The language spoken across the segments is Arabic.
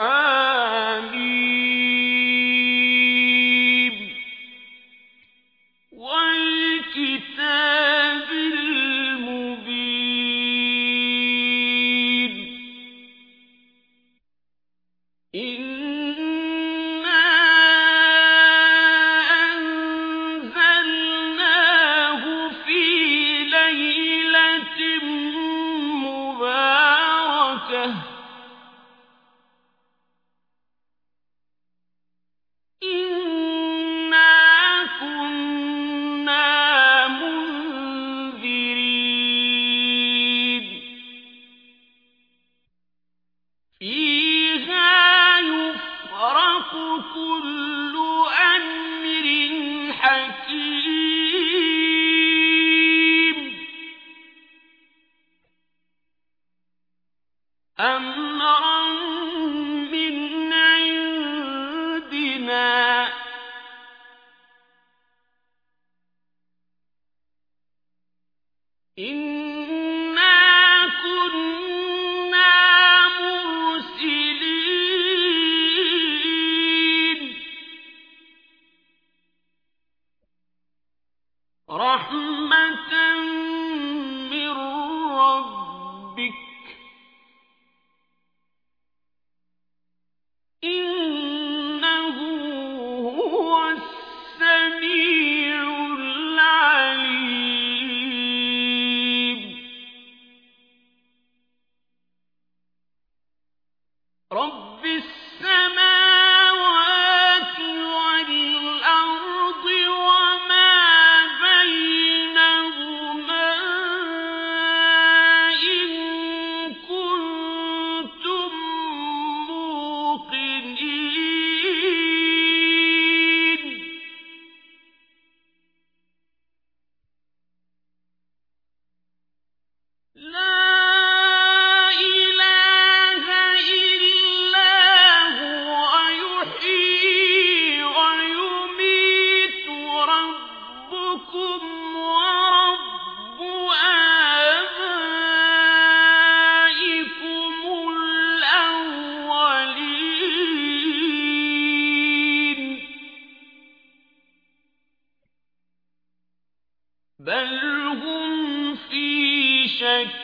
آه كل بل هم في شك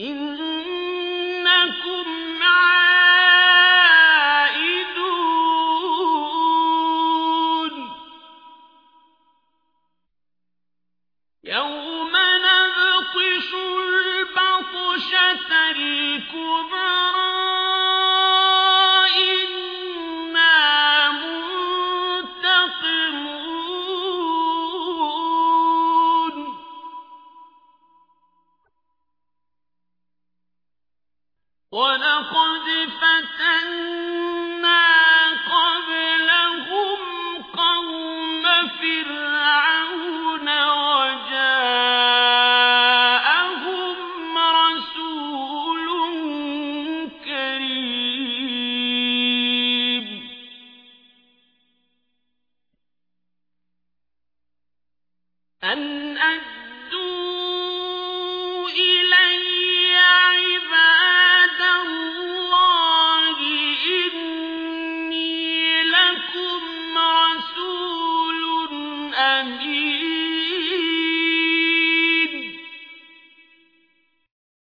إنكم عائدون. يوم نبطش البطشة الكبرى. ولقد فتنا قبلهم قوم فرعون وجاءهم رسول كريم. أن أجل